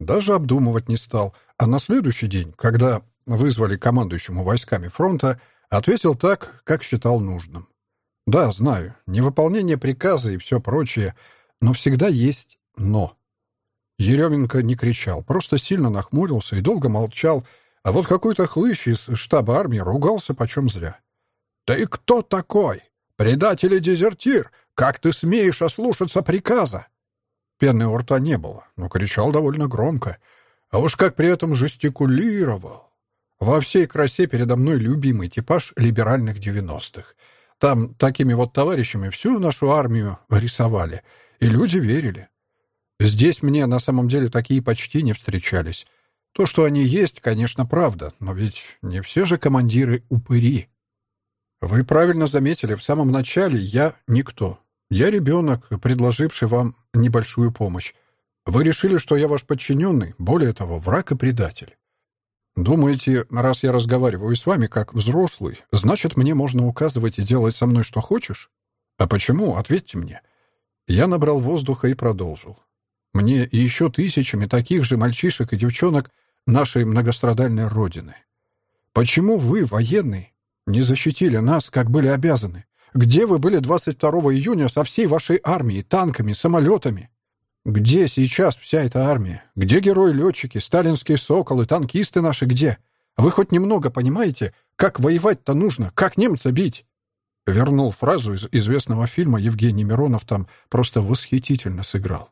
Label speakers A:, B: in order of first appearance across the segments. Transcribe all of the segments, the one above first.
A: Даже обдумывать не стал, а на следующий день, когда вызвали командующему войсками фронта, ответил так, как считал нужным. Да, знаю, невыполнение приказа и все прочее, но всегда есть «но». Еременко не кричал, просто сильно нахмурился и долго молчал, а вот какой-то хлыщ из штаба армии ругался почем зря. «Ты кто такой? Предатель и дезертир! Как ты смеешь ослушаться приказа?» Пены у рта не было, но кричал довольно громко. А уж как при этом жестикулировал. Во всей красе передо мной любимый типаж либеральных девяностых. Там такими вот товарищами всю нашу армию рисовали, и люди верили. Здесь мне на самом деле такие почти не встречались. То, что они есть, конечно, правда, но ведь не все же командиры упыри. Вы правильно заметили, в самом начале я никто. Я ребенок, предложивший вам небольшую помощь. Вы решили, что я ваш подчиненный, более того, враг и предатель. Думаете, раз я разговариваю с вами как взрослый, значит, мне можно указывать и делать со мной что хочешь? А почему? Ответьте мне. Я набрал воздуха и продолжил. Мне и еще тысячами таких же мальчишек и девчонок нашей многострадальной Родины. Почему вы, военные, не защитили нас, как были обязаны? Где вы были 22 июня со всей вашей армией, танками, самолетами? Где сейчас вся эта армия? Где герои-летчики, сталинские соколы, танкисты наши где? Вы хоть немного понимаете, как воевать-то нужно, как немца бить?» Вернул фразу из известного фильма Евгений Миронов там просто восхитительно сыграл.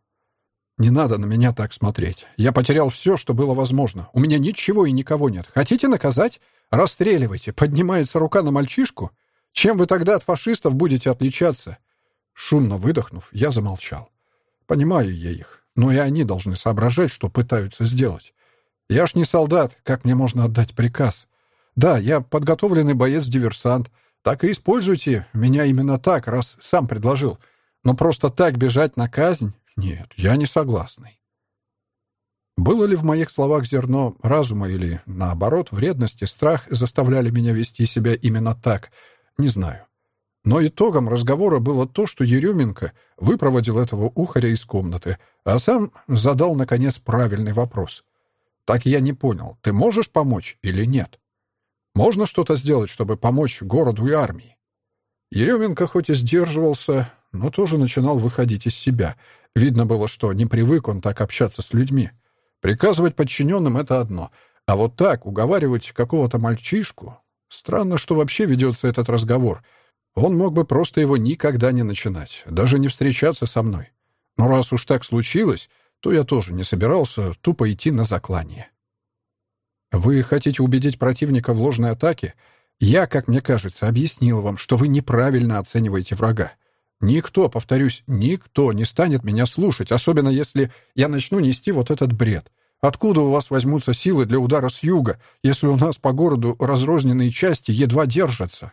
A: «Не надо на меня так смотреть. Я потерял все, что было возможно. У меня ничего и никого нет. Хотите наказать? Расстреливайте. Поднимается рука на мальчишку. Чем вы тогда от фашистов будете отличаться?» Шумно выдохнув, я замолчал. Понимаю я их, но и они должны соображать, что пытаются сделать. Я ж не солдат, как мне можно отдать приказ? Да, я подготовленный боец-диверсант. Так и используйте меня именно так, раз сам предложил. Но просто так бежать на казнь нет, я не согласный. Было ли в моих словах зерно разума или, наоборот, вредность и страх заставляли меня вести себя именно так, не знаю. Но итогом разговора было то, что Еременко выпроводил этого ухаря из комнаты, а сам задал, наконец, правильный вопрос. «Так я не понял, ты можешь помочь или нет? Можно что-то сделать, чтобы помочь городу и армии?» Еременко хоть и сдерживался, но тоже начинал выходить из себя. Видно было, что не привык он так общаться с людьми. Приказывать подчиненным — это одно, а вот так уговаривать какого-то мальчишку... Странно, что вообще ведется этот разговор. Он мог бы просто его никогда не начинать, даже не встречаться со мной. Но раз уж так случилось, то я тоже не собирался тупо идти на заклание. Вы хотите убедить противника в ложной атаке? Я, как мне кажется, объяснил вам, что вы неправильно оцениваете врага. Никто, повторюсь, никто не станет меня слушать, особенно если я начну нести вот этот бред. Откуда у вас возьмутся силы для удара с юга, если у нас по городу разрозненные части едва держатся?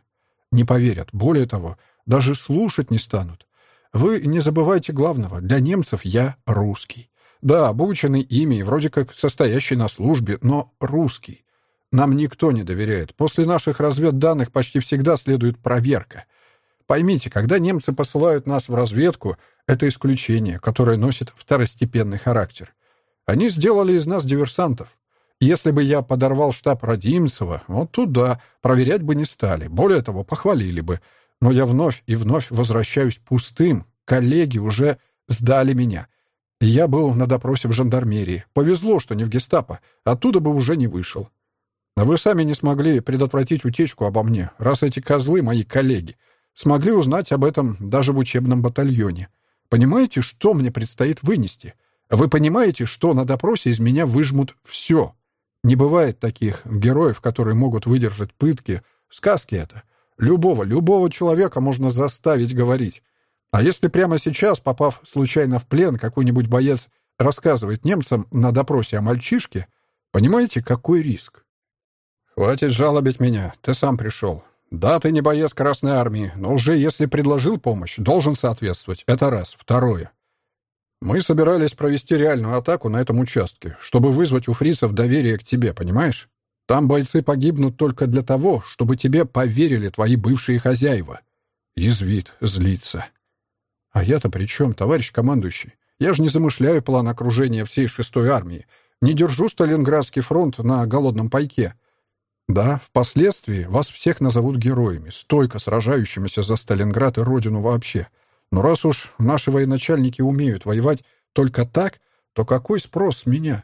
A: Не поверят. Более того, даже слушать не станут. Вы не забывайте главного. Для немцев я русский. Да, обученный ими, вроде как состоящий на службе, но русский. Нам никто не доверяет. После наших разведданных почти всегда следует проверка. Поймите, когда немцы посылают нас в разведку, это исключение, которое носит второстепенный характер. Они сделали из нас диверсантов. Если бы я подорвал штаб Родимцева, вот туда проверять бы не стали. Более того, похвалили бы. Но я вновь и вновь возвращаюсь пустым. Коллеги уже сдали меня. Я был на допросе в жандармерии. Повезло, что не в гестапо. Оттуда бы уже не вышел. Вы сами не смогли предотвратить утечку обо мне, раз эти козлы — мои коллеги. Смогли узнать об этом даже в учебном батальоне. Понимаете, что мне предстоит вынести? Вы понимаете, что на допросе из меня выжмут все? Не бывает таких героев, которые могут выдержать пытки. Сказки это. Любого, любого человека можно заставить говорить. А если прямо сейчас, попав случайно в плен, какой-нибудь боец рассказывает немцам на допросе о мальчишке, понимаете, какой риск? «Хватит жалобить меня, ты сам пришел. Да, ты не боец Красной Армии, но уже если предложил помощь, должен соответствовать. Это раз. Второе. Мы собирались провести реальную атаку на этом участке, чтобы вызвать у фрицев доверие к тебе, понимаешь? Там бойцы погибнут только для того, чтобы тебе поверили твои бывшие хозяева. Язвит, злится. А я-то при чем, товарищ командующий? Я же не замышляю план окружения всей шестой армии. Не держу Сталинградский фронт на голодном пайке. Да, впоследствии вас всех назовут героями, стойко сражающимися за Сталинград и родину вообще. Но раз уж наши военачальники умеют воевать только так, то какой спрос с меня?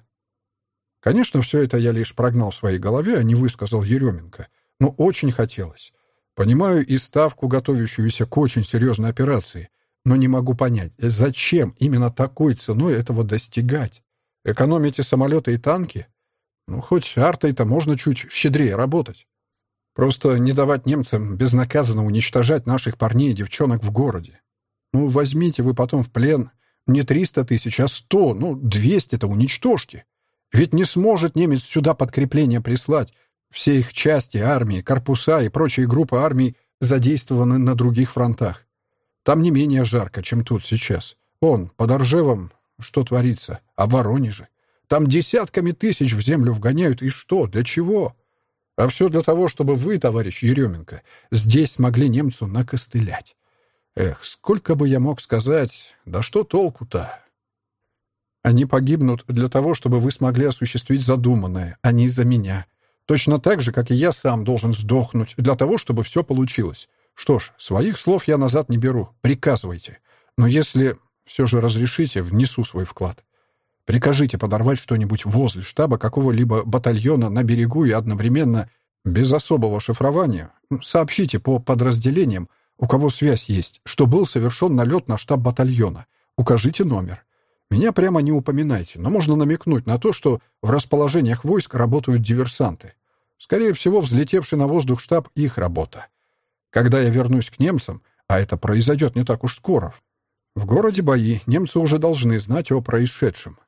A: Конечно, все это я лишь прогнал в своей голове, а не высказал Еременко. Но очень хотелось. Понимаю и ставку, готовящуюся к очень серьезной операции, но не могу понять, зачем именно такой ценой этого достигать? Экономите самолеты и танки? Ну, хоть артой-то можно чуть щедрее работать. Просто не давать немцам безнаказанно уничтожать наших парней и девчонок в городе. Ну, возьмите вы потом в плен не 300 тысяч, а 100, ну, 200-то уничтожьте. Ведь не сможет немец сюда подкрепление прислать. Все их части, армии, корпуса и прочие группы армий задействованы на других фронтах. Там не менее жарко, чем тут сейчас. Он, под Оржевом, что творится, а в Воронеже. Там десятками тысяч в землю вгоняют. И что? Для чего? А все для того, чтобы вы, товарищ Еременко, здесь смогли немцу накостылять. Эх, сколько бы я мог сказать, да что толку-то? Они погибнут для того, чтобы вы смогли осуществить задуманное, а не из-за меня. Точно так же, как и я сам должен сдохнуть для того, чтобы все получилось. Что ж, своих слов я назад не беру. Приказывайте. Но если все же разрешите, внесу свой вклад. Прикажите подорвать что-нибудь возле штаба какого-либо батальона на берегу и одновременно, без особого шифрования, сообщите по подразделениям, у кого связь есть, что был совершен налет на штаб батальона. Укажите номер. Меня прямо не упоминайте, но можно намекнуть на то, что в расположениях войск работают диверсанты. Скорее всего, взлетевший на воздух штаб — их работа. Когда я вернусь к немцам, а это произойдет не так уж скоро, в городе бои, немцы уже должны знать о происшедшем.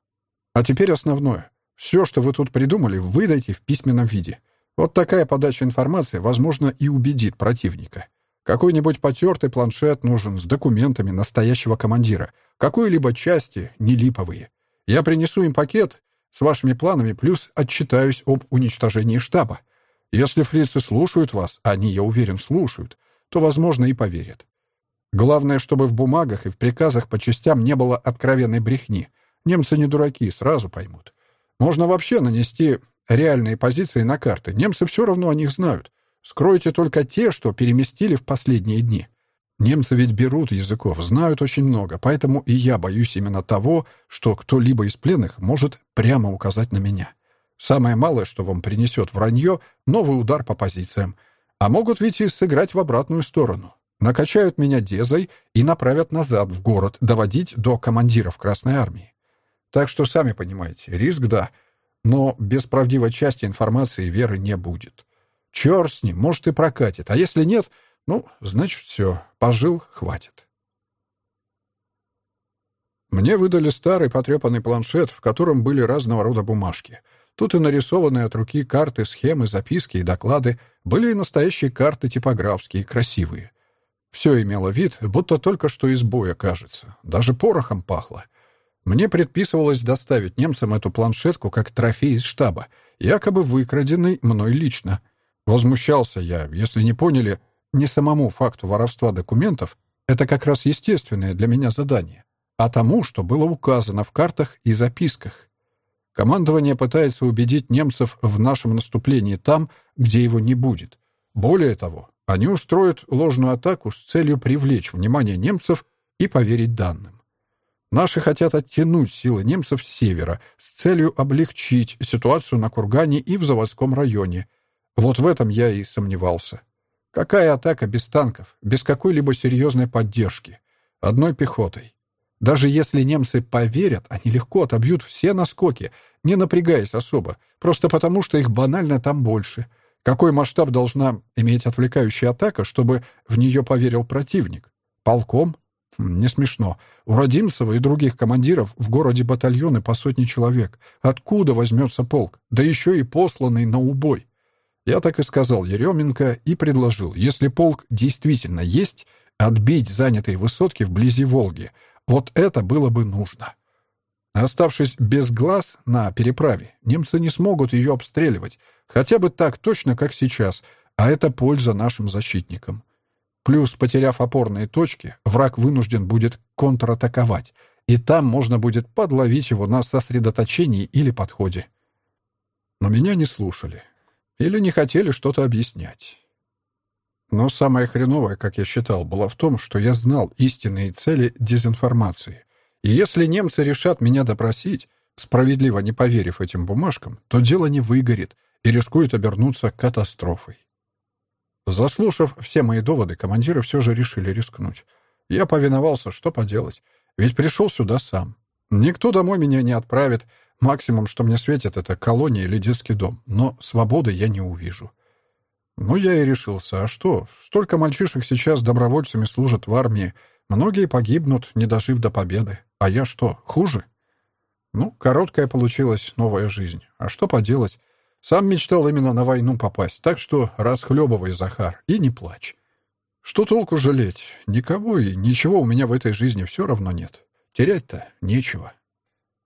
A: А теперь основное. Все, что вы тут придумали, выдайте в письменном виде. Вот такая подача информации, возможно, и убедит противника. Какой-нибудь потертый планшет нужен с документами настоящего командира. Какой-либо части, не липовые. Я принесу им пакет с вашими планами, плюс отчитаюсь об уничтожении штаба. Если фрицы слушают вас, они, я уверен, слушают, то, возможно, и поверят. Главное, чтобы в бумагах и в приказах по частям не было откровенной брехни. Немцы не дураки, сразу поймут. Можно вообще нанести реальные позиции на карты. Немцы все равно о них знают. Скройте только те, что переместили в последние дни. Немцы ведь берут языков, знают очень много, поэтому и я боюсь именно того, что кто-либо из пленных может прямо указать на меня. Самое малое, что вам принесет вранье — новый удар по позициям. А могут ведь и сыграть в обратную сторону. Накачают меня дезой и направят назад в город, доводить до командиров Красной Армии. Так что, сами понимаете, риск — да, но без правдивой части информации веры не будет. Черт с ним, может и прокатит. А если нет, ну, значит, все, пожил, хватит. Мне выдали старый потрепанный планшет, в котором были разного рода бумажки. Тут и нарисованные от руки карты, схемы, записки и доклады, были и настоящие карты типографские, красивые. Все имело вид, будто только что из боя кажется. Даже порохом пахло. Мне предписывалось доставить немцам эту планшетку как трофей из штаба, якобы выкраденный мной лично — Возмущался я, если не поняли, не самому факту воровства документов, это как раз естественное для меня задание, а тому, что было указано в картах и записках. Командование пытается убедить немцев в нашем наступлении там, где его не будет. Более того, они устроят ложную атаку с целью привлечь внимание немцев и поверить данным. Наши хотят оттянуть силы немцев с севера с целью облегчить ситуацию на Кургане и в заводском районе – вот в этом я и сомневался. Какая атака без танков, без какой-либо серьезной поддержки? Одной пехотой. Даже если немцы поверят, они легко отобьют все наскоки, не напрягаясь особо, просто потому, что их банально там больше. Какой масштаб должна иметь отвлекающая атака, чтобы в нее поверил противник? Полком? Хм, не смешно. У Родимцева и других командиров в городе батальоны по сотне человек. Откуда возьмется полк? Да еще и посланный на убой. Я так и сказал Еременко и предложил, если полк действительно есть, отбить занятые высотки вблизи Волги. Вот это было бы нужно. Оставшись без глаз на переправе, немцы не смогут ее обстреливать, хотя бы так точно, как сейчас, а это польза нашим защитникам. Плюс, потеряв опорные точки, враг вынужден будет контратаковать, и там можно будет подловить его на сосредоточении или подходе. Но меня не слушали. Или не хотели что-то объяснять. Но самое хреновое, как я считал, было в том, что я знал истинные цели дезинформации. И если немцы решат меня допросить, справедливо не поверив этим бумажкам, то дело не выгорит и рискует обернуться катастрофой. Заслушав все мои доводы, командиры все же решили рискнуть. Я повиновался, что поделать, ведь пришел сюда сам. Никто домой меня не отправит, максимум, что мне светит, это колония или детский дом, но свободы я не увижу. Ну, я и решился. А что? Столько мальчишек сейчас добровольцами служат в армии. Многие погибнут, не дожив до победы. А я что, хуже? Ну, короткая получилась новая жизнь. А что поделать? Сам мечтал именно на войну попасть, так что расхлебывай, Захар, и не плачь. Что толку жалеть? Никого и ничего у меня в этой жизни все равно нет. Терять-то нечего.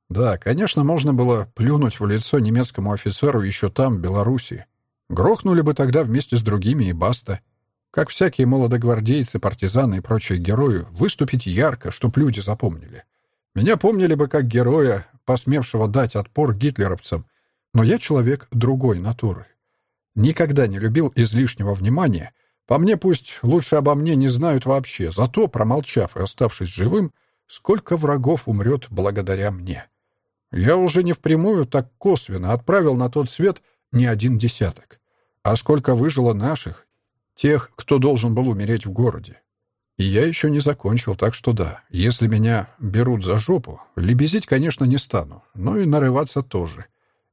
A: Да, конечно, можно было плюнуть в лицо немецкому офицеру еще там, в Белоруссии. Грохнули бы тогда вместе с другими и баста. Как всякие молодогвардейцы, партизаны и прочие герои, выступить ярко, чтоб люди запомнили. Меня помнили бы как героя, посмевшего дать отпор гитлеровцам, но я человек другой натуры. Никогда не любил излишнего внимания. По мне пусть лучше обо мне не знают вообще, зато, промолчав и оставшись живым, сколько врагов умрет благодаря мне. Я уже не впрямую, так косвенно отправил на тот свет — не один десяток. А сколько выжило наших, тех, кто должен был умереть в городе. И я еще не закончил, так что да, если меня берут за жопу, лебезить, конечно, не стану, но и нарываться тоже.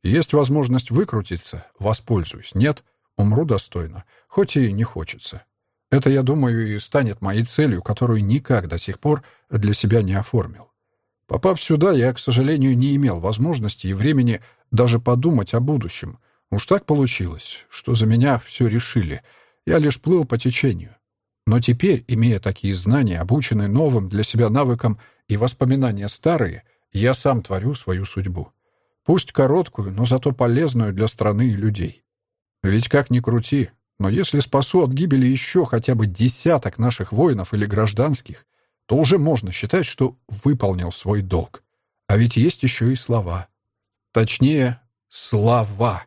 A: Есть возможность выкрутиться, воспользуюсь. Нет, умру достойно, хоть и не хочется. Это, я думаю, и станет моей целью, которую никак до сих пор для себя не оформил. Попав сюда, я, к сожалению, не имел возможности и времени даже подумать о будущем — Уж так получилось, что за меня все решили. Я лишь плыл по течению. Но теперь, имея такие знания, обученные новым для себя навыкам и воспоминания старые, я сам творю свою судьбу. Пусть короткую, но зато полезную для страны и людей. Ведь как ни крути, но если спасу от гибели еще хотя бы десяток наших воинов или гражданских, то уже можно считать, что выполнил свой долг. А ведь есть еще и слова. Точнее, слова.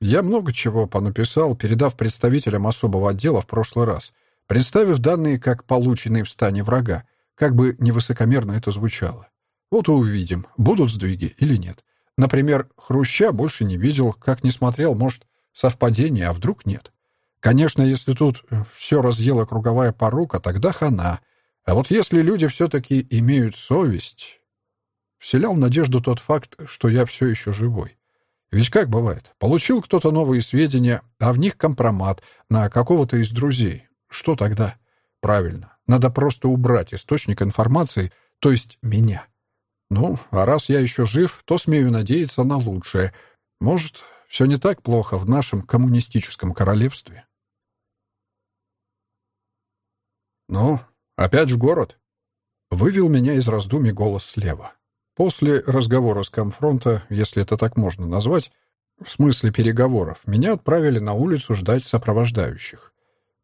A: Я много чего понаписал, передав представителям особого отдела в прошлый раз, представив данные как полученные в стане врага, как бы невысокомерно это звучало. Вот и увидим, будут сдвиги или нет. Например, Хруща больше не видел, как не смотрел, может, совпадение, а вдруг нет. Конечно, если тут э, все разъела круговая порука, тогда хана. А вот если люди все-таки имеют совесть... Вселял надежду тот факт, что я все еще живой. Ведь как бывает? Получил кто-то новые сведения, а в них компромат на какого-то из друзей. Что тогда? Правильно. Надо просто убрать источник информации, то есть меня. Ну, а раз я еще жив, то смею надеяться на лучшее. Может, все не так плохо в нашем коммунистическом королевстве. «Ну, опять в город?» Вывел меня из раздумий голос слева. После разговора с комфронта, если это так можно назвать, в смысле переговоров, меня отправили на улицу ждать сопровождающих.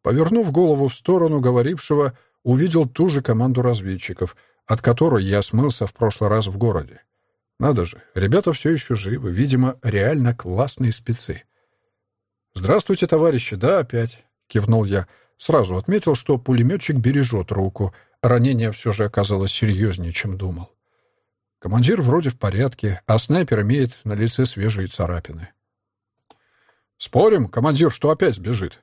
A: Повернув голову в сторону говорившего, увидел ту же команду разведчиков, от которой я смылся в прошлый раз в городе. Надо же, ребята все еще живы, видимо, реально классные спецы. «Здравствуйте, товарищи, да, опять», — кивнул я. Сразу отметил, что пулеметчик бережет руку. Ранение все же оказалось серьезнее, чем думал. Командир вроде в порядке, а снайпер имеет на лице свежие царапины. «Спорим, командир, что опять сбежит?»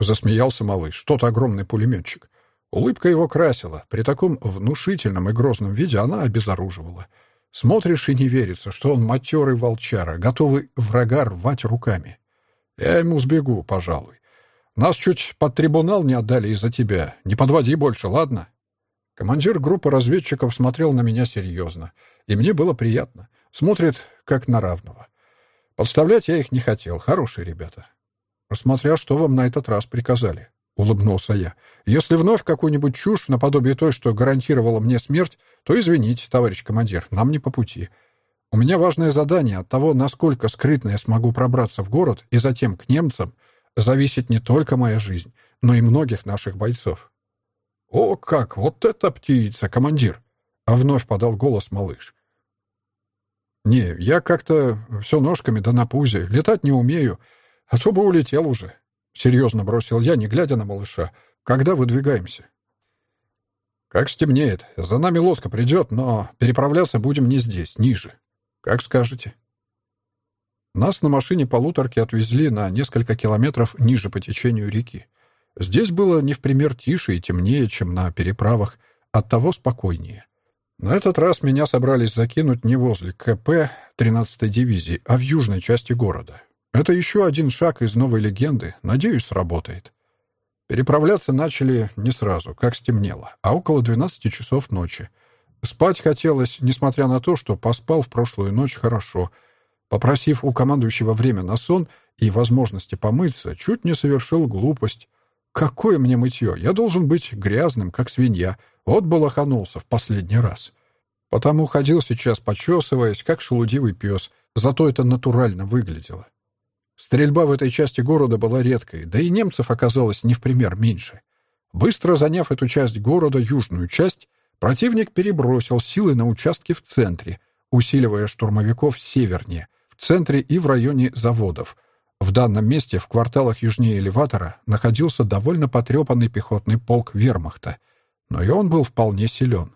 A: Засмеялся малыш, тот огромный пулеметчик. Улыбка его красила. При таком внушительном и грозном виде она обезоруживала. Смотришь и не верится, что он матерый волчара, готовый врага рвать руками. Я ему сбегу, пожалуй. Нас чуть под трибунал не отдали из-за тебя. Не подводи больше, ладно?» Командир группы разведчиков смотрел на меня серьезно, и мне было приятно. Смотрит, как на равного. Подставлять я их не хотел, хорошие ребята. «Смотря что вам на этот раз приказали», — улыбнулся я. «Если вновь какую-нибудь чушь, наподобие той, что гарантировала мне смерть, то извините, товарищ командир, нам не по пути. У меня важное задание от того, насколько скрытно я смогу пробраться в город и затем к немцам, зависит не только моя жизнь, но и многих наших бойцов. «О, как! Вот это птица, командир!» А вновь подал голос малыш. «Не, я как-то все ножками да на пузе. Летать не умею. А то бы улетел уже». Серьезно бросил я, не глядя на малыша. «Когда выдвигаемся?» «Как стемнеет. За нами лодка придет, но переправляться будем не здесь, ниже. Как скажете». Нас на машине полуторки отвезли на несколько километров ниже по течению реки. Здесь было не в пример тише и темнее, чем на переправах, оттого спокойнее. На этот раз меня собрались закинуть не возле КП 13-й дивизии, а в южной части города. Это еще один шаг из новой легенды, надеюсь, сработает. Переправляться начали не сразу, как стемнело, а около 12 часов ночи. Спать хотелось, несмотря на то, что поспал в прошлую ночь хорошо. Попросив у командующего время на сон и возможности помыться, чуть не совершил глупость. Какое мне мытье? Я должен быть грязным, как свинья. Вот балаханулся в последний раз. Потому ходил сейчас, почесываясь, как шелудивый пес. Зато это натурально выглядело. Стрельба в этой части города была редкой, да и немцев оказалось не в пример меньше. Быстро заняв эту часть города, южную часть, противник перебросил силы на участки в центре, усиливая штурмовиков севернее, в центре и в районе заводов — в данном месте, в кварталах южнее элеватора, находился довольно потрепанный пехотный полк вермахта, но и он был вполне силен.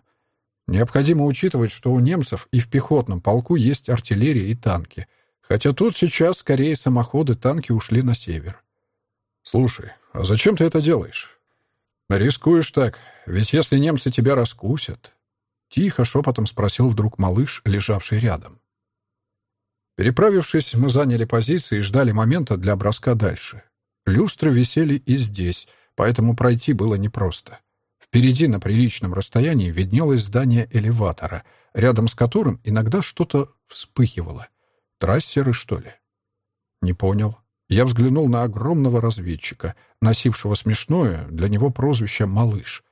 A: Необходимо учитывать, что у немцев и в пехотном полку есть артиллерия и танки, хотя тут сейчас скорее самоходы танки ушли на север. «Слушай, а зачем ты это делаешь?» «Рискуешь так, ведь если немцы тебя раскусят...» Тихо шепотом спросил вдруг малыш, лежавший рядом. Переправившись, мы заняли позиции и ждали момента для броска дальше. Люстры висели и здесь, поэтому пройти было непросто. Впереди на приличном расстоянии виднелось здание элеватора, рядом с которым иногда что-то вспыхивало. Трассеры, что ли? Не понял. Я взглянул на огромного разведчика, носившего смешное для него прозвище «малыш».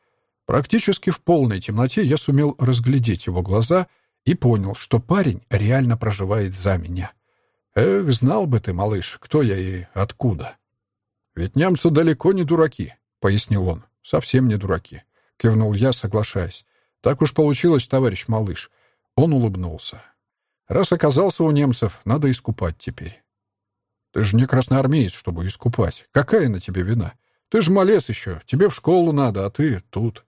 A: Практически в полной темноте я сумел разглядеть его глаза — и понял, что парень реально проживает за меня. Эх, знал бы ты, малыш, кто я и откуда. Ведь немцы далеко не дураки, пояснил он. Совсем не дураки, кивнул я, соглашаясь. Так уж получилось, товарищ малыш. Он улыбнулся. Раз оказался у немцев, надо искупать теперь. Ты же не красноармеец, чтобы искупать. Какая на тебе вина? Ты же малец еще, тебе в школу надо, а ты тут.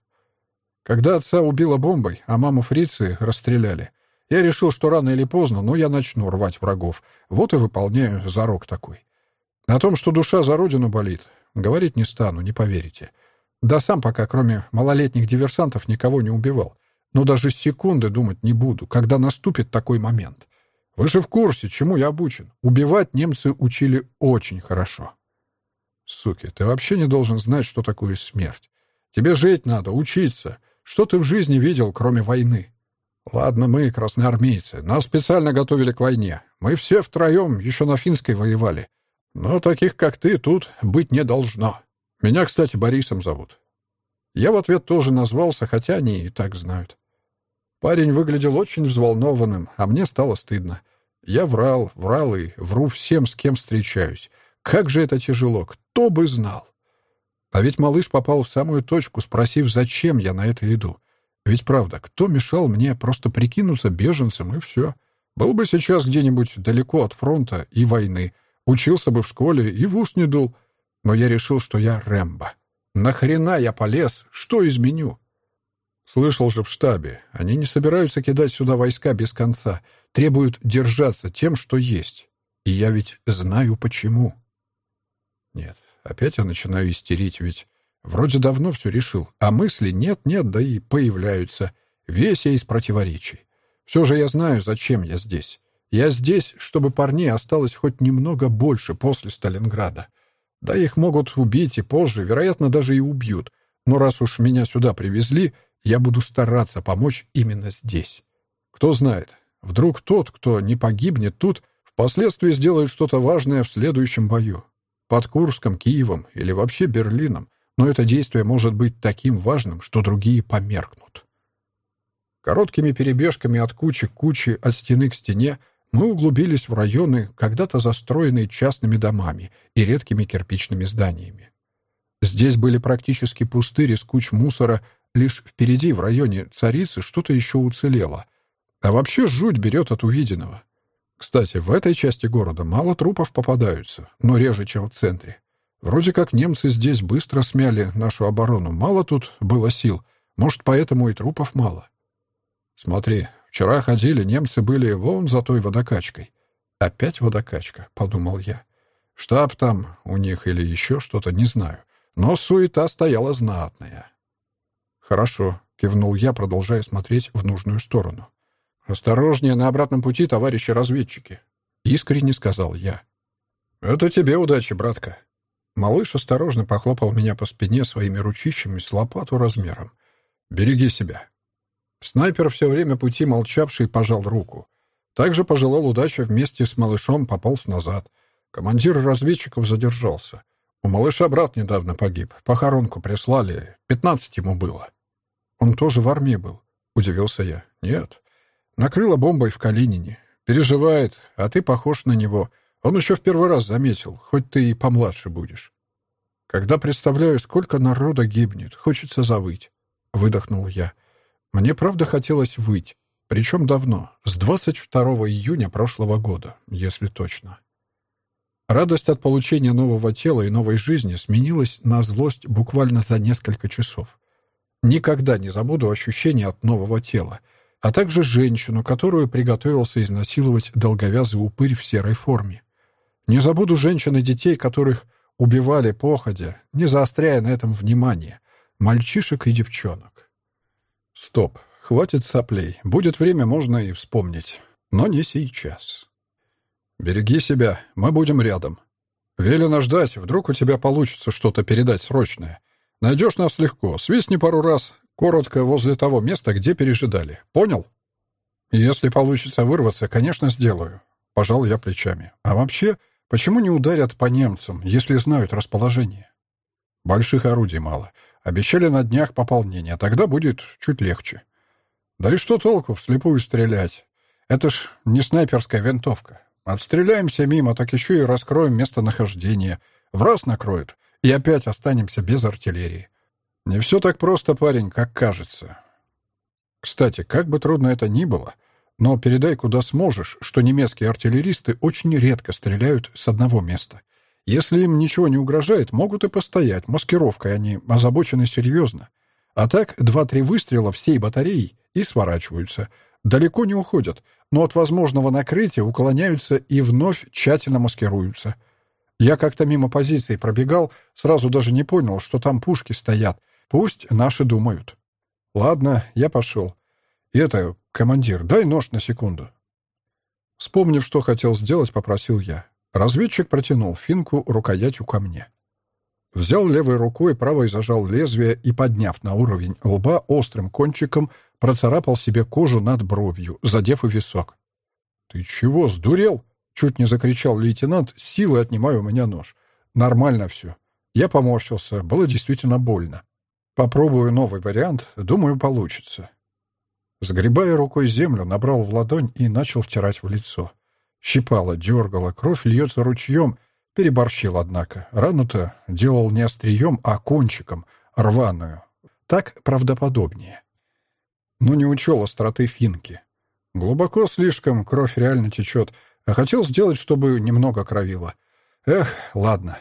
A: Когда отца убило бомбой, а маму фрицы расстреляли, я решил, что рано или поздно, но я начну рвать врагов. Вот и выполняю зарок такой. О том, что душа за родину болит, говорить не стану, не поверите. Да сам пока, кроме малолетних диверсантов, никого не убивал. Но даже секунды думать не буду, когда наступит такой момент. Вы же в курсе, чему я обучен. Убивать немцы учили очень хорошо. Суки, ты вообще не должен знать, что такое смерть. Тебе жить надо, учиться. Что ты в жизни видел, кроме войны? Ладно, мы, красноармейцы, нас специально готовили к войне. Мы все втроем еще на финской воевали. Но таких, как ты, тут быть не должно. Меня, кстати, Борисом зовут. Я в ответ тоже назвался, хотя они и так знают. Парень выглядел очень взволнованным, а мне стало стыдно. Я врал, врал и вру всем, с кем встречаюсь. Как же это тяжело, кто бы знал. А ведь малыш попал в самую точку, спросив, зачем я на это иду. Ведь правда, кто мешал мне просто прикинуться беженцем и все? Был бы сейчас где-нибудь далеко от фронта и войны, учился бы в школе и в ус не дул. Но я решил, что я Рэмбо. Нахрена я полез? Что изменю? Слышал же в штабе. Они не собираются кидать сюда войска без конца. Требуют держаться тем, что есть. И я ведь знаю почему. Нет, Опять я начинаю истерить, ведь вроде давно все решил, а мысли нет-нет, да и появляются. Весь я из противоречий. Все же я знаю, зачем я здесь. Я здесь, чтобы парней осталось хоть немного больше после Сталинграда. Да их могут убить и позже, вероятно, даже и убьют. Но раз уж меня сюда привезли, я буду стараться помочь именно здесь. Кто знает, вдруг тот, кто не погибнет тут, впоследствии сделает что-то важное в следующем бою под Курском, Киевом или вообще Берлином, но это действие может быть таким важным, что другие померкнут. Короткими перебежками от кучи к куче, от стены к стене, мы углубились в районы, когда-то застроенные частными домами и редкими кирпичными зданиями. Здесь были практически пустыри с куч мусора, лишь впереди, в районе Царицы, что-то еще уцелело. А вообще жуть берет от увиденного. Кстати, в этой части города мало трупов попадаются, но реже, чем в центре. Вроде как немцы здесь быстро смяли нашу оборону. Мало тут было сил. Может, поэтому и трупов мало. Смотри, вчера ходили, немцы были вон за той водокачкой. Опять водокачка, подумал я. Штаб там у них или еще что-то, не знаю. Но суета стояла знатная. «Хорошо», — кивнул я, продолжая смотреть в нужную сторону. «Осторожнее на обратном пути, товарищи разведчики», — искренне сказал я. «Это тебе удачи, братка». Малыш осторожно похлопал меня по спине своими ручищами с лопату размером. «Береги себя». Снайпер, все время пути молчавший, пожал руку. Также пожелал удачи вместе с малышом, пополз назад. Командир разведчиков задержался. У малыша брат недавно погиб. Похоронку прислали. Пятнадцать ему было. Он тоже в армии был. Удивился я. Нет. Накрыла бомбой в Калинине. Переживает, а ты похож на него. Он еще в первый раз заметил, хоть ты и помладше будешь. Когда представляю, сколько народа гибнет, хочется завыть. Выдохнул я. Мне правда хотелось выть. Причем давно, с 22 июня прошлого года, если точно. Радость от получения нового тела и новой жизни сменилась на злость буквально за несколько часов. Никогда не забуду ощущение от нового тела, а также женщину, которую приготовился изнасиловать долговязый упырь в серой форме. Не забуду женщин и детей, которых убивали походя, не заостряя на этом внимание, мальчишек и девчонок. Стоп, хватит соплей, будет время, можно и вспомнить, но не сейчас. «Береги себя, мы будем рядом. Велено ждать, вдруг у тебя получится что-то передать срочное. Найдешь нас легко, свистни пару раз, коротко возле того места, где пережидали. Понял?» «Если получится вырваться, конечно, сделаю», — пожал я плечами. «А вообще, почему не ударят по немцам, если знают расположение?» «Больших орудий мало. Обещали на днях пополнение, тогда будет чуть легче». «Да и что толку вслепую стрелять? Это ж не снайперская винтовка. Отстреляемся мимо, так еще и раскроем местонахождение. В раз накроют, и опять останемся без артиллерии. Не все так просто, парень, как кажется. Кстати, как бы трудно это ни было, но передай куда сможешь, что немецкие артиллеристы очень редко стреляют с одного места. Если им ничего не угрожает, могут и постоять. Маскировкой они озабочены серьезно. А так, два-три выстрела всей батареи и сворачиваются. Далеко не уходят, но от возможного накрытия уклоняются и вновь тщательно маскируются. Я как-то мимо позиции пробегал, сразу даже не понял, что там пушки стоят. Пусть наши думают. Ладно, я пошел. И это, командир, дай нож на секунду. Вспомнив, что хотел сделать, попросил я. Разведчик протянул финку рукоятью ко мне. Взял левой рукой, правой зажал лезвие и, подняв на уровень лба острым кончиком, процарапал себе кожу над бровью, задев и висок. «Ты чего, сдурел?» — чуть не закричал лейтенант, силой отнимая у меня нож. «Нормально все». Я поморщился, было действительно больно. Попробую новый вариант, думаю, получится. Сгребая рукой землю, набрал в ладонь и начал втирать в лицо. Щипало, дергало, кровь льется ручьем. Переборщил, однако. Рану-то делал не острием, а кончиком, рваную. Так правдоподобнее но не учел остроты финки. Глубоко слишком, кровь реально течет, а хотел сделать, чтобы немного кровило. Эх, ладно.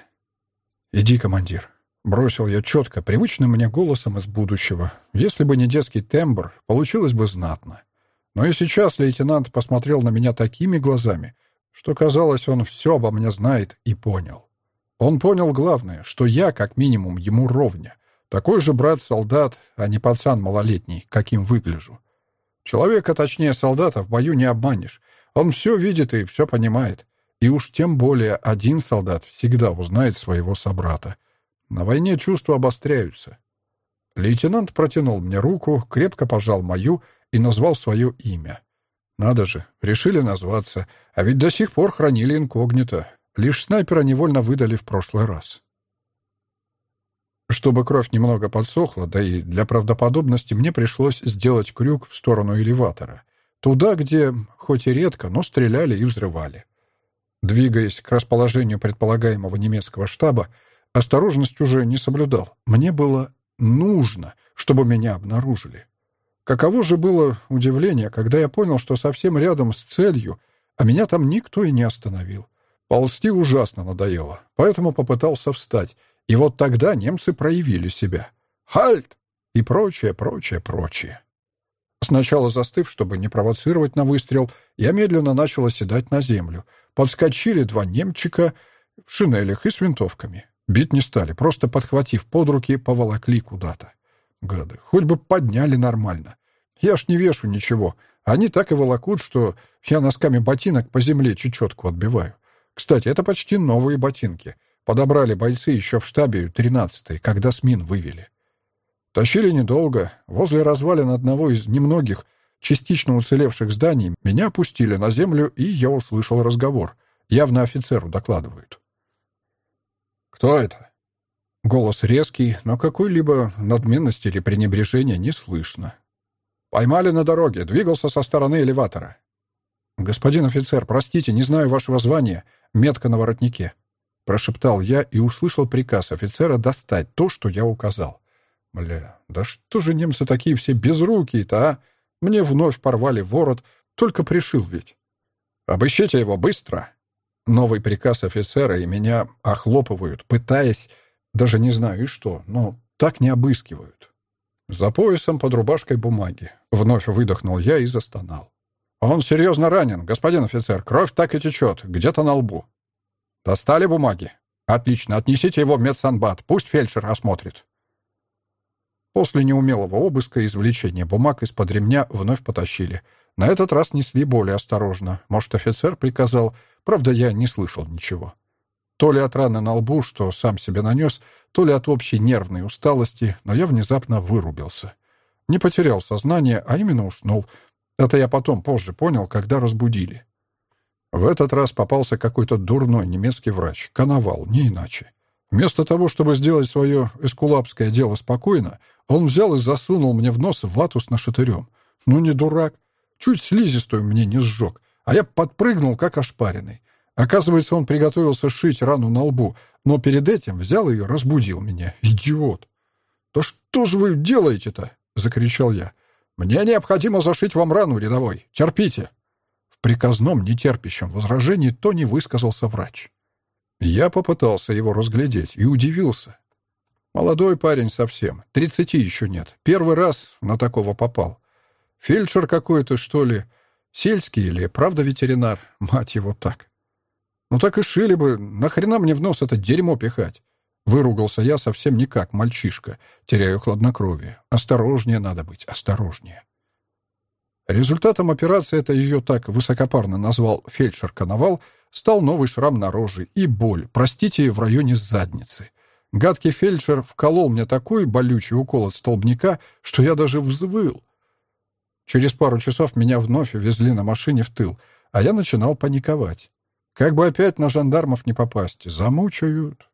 A: «Иди, командир», — бросил я четко, привычным мне голосом из будущего. Если бы не детский тембр, получилось бы знатно. Но и сейчас лейтенант посмотрел на меня такими глазами, что казалось, он все обо мне знает и понял. Он понял главное, что я, как минимум, ему ровня, такой же брат-солдат, а не пацан малолетний, каким выгляжу. Человека, точнее солдата, в бою не обманешь. Он все видит и все понимает. И уж тем более один солдат всегда узнает своего собрата. На войне чувства обостряются. Лейтенант протянул мне руку, крепко пожал мою и назвал свое имя. Надо же, решили назваться, а ведь до сих пор хранили инкогнито. Лишь снайпера невольно выдали в прошлый раз. Чтобы кровь немного подсохла, да и для правдоподобности мне пришлось сделать крюк в сторону элеватора. Туда, где, хоть и редко, но стреляли и взрывали. Двигаясь к расположению предполагаемого немецкого штаба, осторожность уже не соблюдал. Мне было нужно, чтобы меня обнаружили. Каково же было удивление, когда я понял, что совсем рядом с целью, а меня там никто и не остановил. Ползти ужасно надоело, поэтому попытался встать, и вот тогда немцы проявили себя. «Хальт!» и прочее, прочее, прочее. Сначала застыв, чтобы не провоцировать на выстрел, я медленно начал оседать на землю. Подскочили два немчика в шинелях и с винтовками. Бить не стали, просто подхватив под руки, поволокли куда-то. Гады, хоть бы подняли нормально. Я ж не вешу ничего. Они так и волокут, что я носками ботинок по земле чечетку отбиваю. Кстати, это почти новые ботинки. Подобрали бойцы еще в штабе 13-й, когда СМИН вывели. Тащили недолго. Возле развалин одного из немногих частично уцелевших зданий меня опустили на землю, и я услышал разговор. Явно офицеру докладывают. «Кто это?» Голос резкий, но какой-либо надменности или пренебрежения не слышно. «Поймали на дороге. Двигался со стороны элеватора». «Господин офицер, простите, не знаю вашего звания. Метка на воротнике». Прошептал я и услышал приказ офицера достать то, что я указал. Бля, да что же немцы такие все безрукие-то, а? Мне вновь порвали ворот, только пришил ведь. Обыщите его быстро. Новый приказ офицера, и меня охлопывают, пытаясь, даже не знаю и что, но так не обыскивают. За поясом под рубашкой бумаги. Вновь выдохнул я и застонал. «Он серьезно ранен, господин офицер. Кровь так и течет, где-то на лбу». «Достали бумаги?» «Отлично, отнесите его в медсанбат. Пусть фельдшер осмотрит». После неумелого обыска и извлечения бумаг из-под ремня вновь потащили. На этот раз несли более осторожно. Может, офицер приказал, правда, я не слышал ничего. То ли от раны на лбу, что сам себе нанес, то ли от общей нервной усталости, но я внезапно вырубился. Не потерял сознание, а именно уснул. Это я потом позже понял, когда разбудили. В этот раз попался какой-то дурной немецкий врач. Коновал, не иначе. Вместо того, чтобы сделать свое эскулапское дело спокойно, он взял и засунул мне в нос вату с нашатырем. Ну, не дурак. Чуть слизистую мне не сжег, а я подпрыгнул, как ошпаренный. Оказывается, он приготовился шить рану на лбу, но перед этим взял и разбудил меня. Идиот! «Да что же вы делаете-то?» — закричал я. «Мне необходимо зашить вам рану, рядовой. Терпите!» В приказном, нетерпящем возражении то не высказался врач. Я попытался его разглядеть и удивился. Молодой парень совсем, тридцати еще нет. Первый раз на такого попал. Фельдшер какой-то, что ли, сельский или правда ветеринар, мать его так. Ну так и шили бы, нахрена мне в нос это дерьмо пихать? Выругался я совсем не как мальчишка, теряю хладнокровие. Осторожнее надо быть, осторожнее. Результатом операции, это ее так высокопарно назвал фельдшер-коновал, стал новый шрам на роже и боль, простите, в районе задницы — Гадкий фельдшер вколол мне такой болючий укол от столбняка, что я даже взвыл. Через пару часов меня вновь везли на машине в тыл, а я начинал паниковать. Как бы опять на жандармов не попасть, замучают.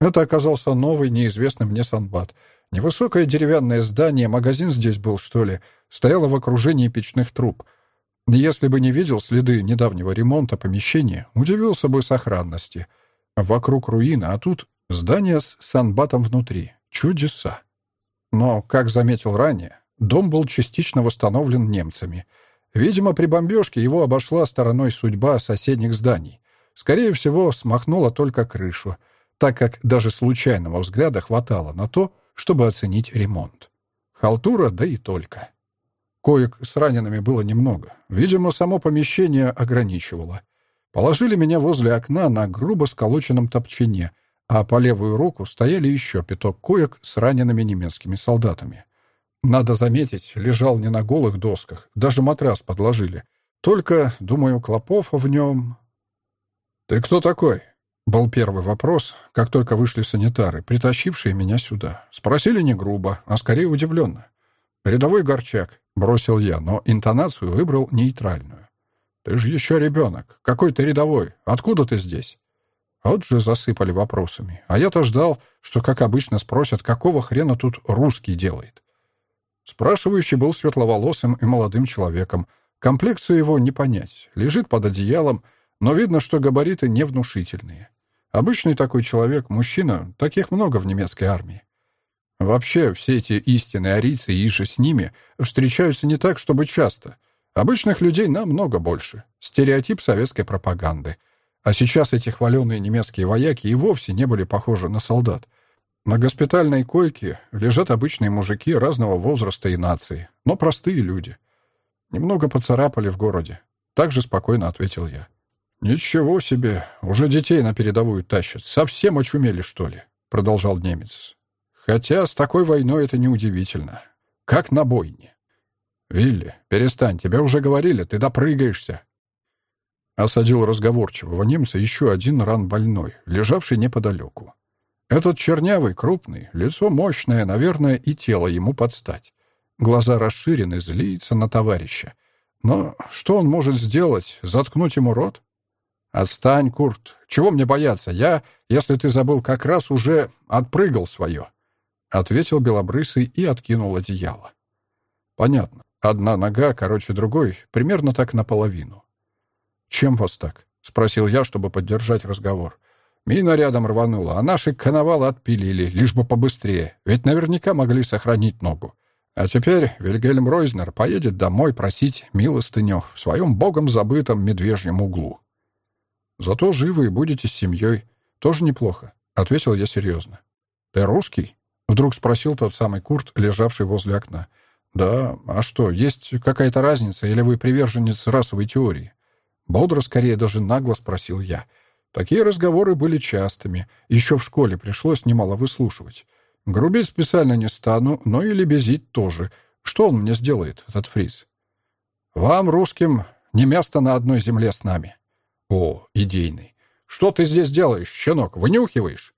A: Это оказался новый, неизвестный мне санбат. Невысокое деревянное здание, магазин здесь был, что ли, стояло в окружении печных труб. Если бы не видел следы недавнего ремонта помещения, удивился бы сохранности. Вокруг руины, а тут Здание с санбатом внутри. Чудеса. Но, как заметил ранее, дом был частично восстановлен немцами. Видимо, при бомбежке его обошла стороной судьба соседних зданий. Скорее всего, смахнула только крышу, так как даже случайного взгляда хватало на то, чтобы оценить ремонт. Халтура, да и только. Коек с ранеными было немного. Видимо, само помещение ограничивало. Положили меня возле окна на грубо сколоченном топчине — а по левую руку стояли еще пяток коек с ранеными немецкими солдатами. Надо заметить, лежал не на голых досках, даже матрас подложили. Только, думаю, Клопов в нем... «Ты кто такой?» — был первый вопрос, как только вышли санитары, притащившие меня сюда. Спросили не грубо, а скорее удивленно. «Рядовой Горчак», — бросил я, но интонацию выбрал нейтральную. «Ты же еще ребенок. Какой ты рядовой? Откуда ты здесь?» Вот же засыпали вопросами. А я-то ждал, что, как обычно, спросят, какого хрена тут русский делает. Спрашивающий был светловолосым и молодым человеком. Комплекцию его не понять. Лежит под одеялом, но видно, что габариты невнушительные. Обычный такой человек, мужчина, таких много в немецкой армии. Вообще, все эти истинные арийцы и же с ними встречаются не так, чтобы часто. Обычных людей намного больше. Стереотип советской пропаганды. А сейчас эти хваленые немецкие вояки и вовсе не были похожи на солдат. На госпитальной койке лежат обычные мужики разного возраста и нации, но простые люди. Немного поцарапали в городе. Так же спокойно ответил я. «Ничего себе! Уже детей на передовую тащат. Совсем очумели, что ли?» Продолжал немец. «Хотя с такой войной это неудивительно. Как на бойне». «Вилли, перестань, тебе уже говорили, ты допрыгаешься». Осадил разговорчивого немца еще один ран больной, лежавший неподалеку. Этот чернявый, крупный, лицо мощное, наверное, и тело ему подстать. Глаза расширены, злится на товарища. Но что он может сделать? Заткнуть ему рот? «Отстань, Курт. Чего мне бояться? Я, если ты забыл, как раз уже отпрыгал свое», — ответил Белобрысый и откинул одеяло. «Понятно. Одна нога, короче, другой, примерно так наполовину». «Чем вас так?» — спросил я, чтобы поддержать разговор. «Мина рядом рванула, а наши коновалы отпилили, лишь бы побыстрее, ведь наверняка могли сохранить ногу. А теперь Вильгельм Ройзнер поедет домой просить милостыню в своем богом забытом медвежьем углу. Зато живы и будете с семьей. Тоже неплохо», — ответил я серьезно. «Ты русский?» — вдруг спросил тот самый Курт, лежавший возле окна. «Да, а что, есть какая-то разница, или вы приверженец расовой теории?» Бодро, скорее даже нагло спросил я. Такие разговоры были частыми, еще в школе пришлось немало выслушивать. Грубить специально не стану, но и лебезить тоже. Что он мне сделает, этот фриз? Вам, русским, не место на одной земле с нами. О, идейный. Что ты здесь делаешь, щенок, вынюхиваешь?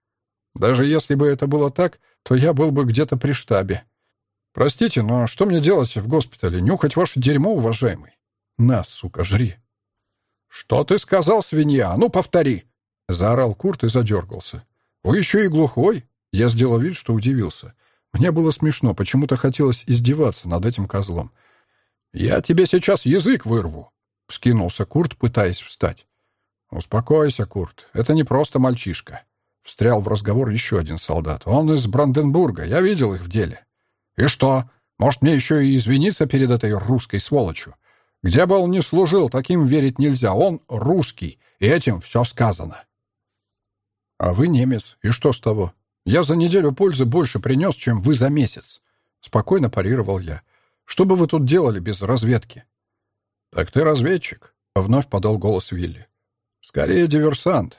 A: Даже если бы это было так, то я был бы где-то при штабе. Простите, но что мне делать в госпитале? Нюхать ваше дерьмо, уважаемый? На, сука, жри. Что ты сказал, свинья? Ну, повтори. Заорал Курт и задергался. Вы еще и глухой? Я сделал вид, что удивился. Мне было смешно, почему-то хотелось издеваться над этим козлом. «Я тебе сейчас язык вырву!» — вскинулся Курт, пытаясь встать. «Успокойся, Курт, это не просто мальчишка». Встрял в разговор еще один солдат. «Он из Бранденбурга, я видел их в деле». «И что? Может, мне еще и извиниться перед этой русской сволочью? Где бы он ни служил, таким верить нельзя. Он русский, и этим все сказано». «А вы немец, и что с того? Я за неделю пользы больше принес, чем вы за месяц. Спокойно парировал я. Что бы вы тут делали без разведки? Так ты разведчик, вновь подал голос Вилли. Скорее диверсант.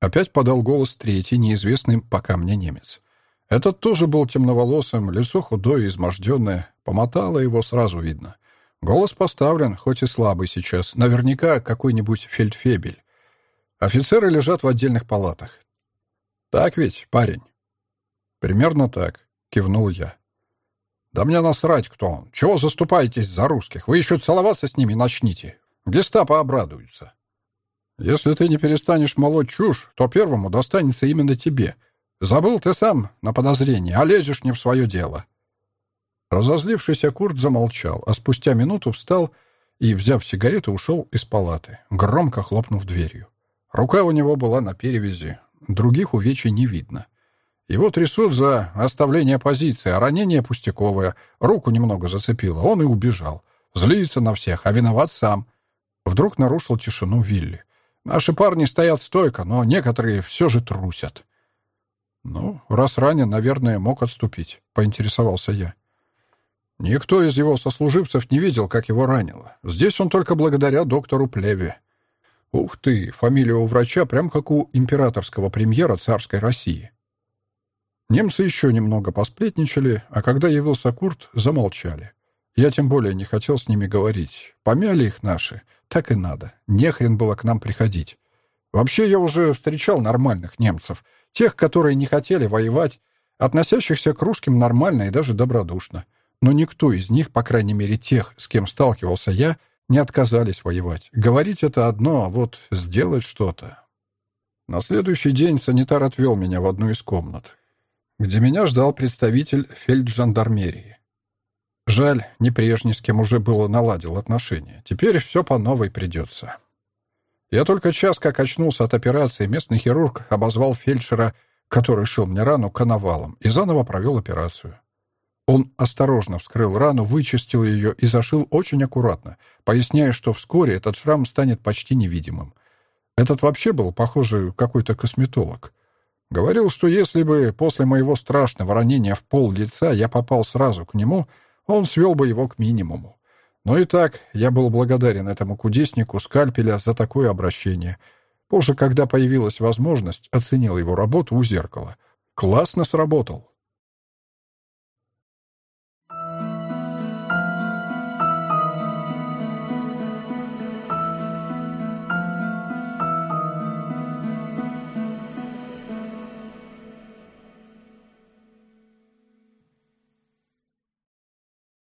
A: Опять подал голос третий, неизвестный пока мне немец. Этот тоже был темноволосым, лицо худое, изможденное. Помотало его сразу видно. Голос поставлен, хоть и слабый сейчас. Наверняка какой-нибудь фельдфебель. Офицеры лежат в отдельных палатах. Так ведь, парень? «Примерно так», — кивнул я. «Да мне насрать, кто он. Чего заступаетесь за русских? Вы еще целоваться с ними начните. Гестапо обрадуются». «Если ты не перестанешь молоть чушь, то первому достанется именно тебе. Забыл ты сам на подозрение, а лезешь не в свое дело». Разозлившийся Курт замолчал, а спустя минуту встал и, взяв сигарету, ушел из палаты, громко хлопнув дверью. Рука у него была на перевязи, других увечий не видно. Его трясут за оставление позиции, а ранение пустяковое. Руку немного зацепило, он и убежал. Злится на всех, а виноват сам. Вдруг нарушил тишину Вилли. Наши парни стоят стойко, но некоторые все же трусят. «Ну, раз ранен, наверное, мог отступить», — поинтересовался я. Никто из его сослуживцев не видел, как его ранило. Здесь он только благодаря доктору Плеве. Ух ты, фамилия у врача прям как у императорского премьера царской России. Немцы еще немного посплетничали, а когда явился Курт, замолчали. Я тем более не хотел с ними говорить. Помяли их наши. Так и надо. Не хрен было к нам приходить. Вообще, я уже встречал нормальных немцев. Тех, которые не хотели воевать, относящихся к русским нормально и даже добродушно. Но никто из них, по крайней мере тех, с кем сталкивался я, не отказались воевать. Говорить это одно, а вот сделать что-то. На следующий день санитар отвел меня в одну из комнат где меня ждал представитель фельджандармерии. Жаль, не прежний, с кем уже было наладил отношения. Теперь все по новой придется. Я только час как очнулся от операции, местный хирург обозвал фельдшера который шил мне рану коновалом, и заново провел операцию. Он осторожно вскрыл рану, вычистил ее и зашил очень аккуратно, поясняя, что вскоре этот шрам станет почти невидимым. Этот вообще был, похоже, какой-то косметолог. Говорил, что если бы после моего страшного ранения в пол лица я попал сразу к нему, он свел бы его к минимуму. Но и так я был благодарен этому кудеснику скальпеля за такое обращение. Позже, когда появилась возможность, оценил его работу у зеркала. Классно сработал.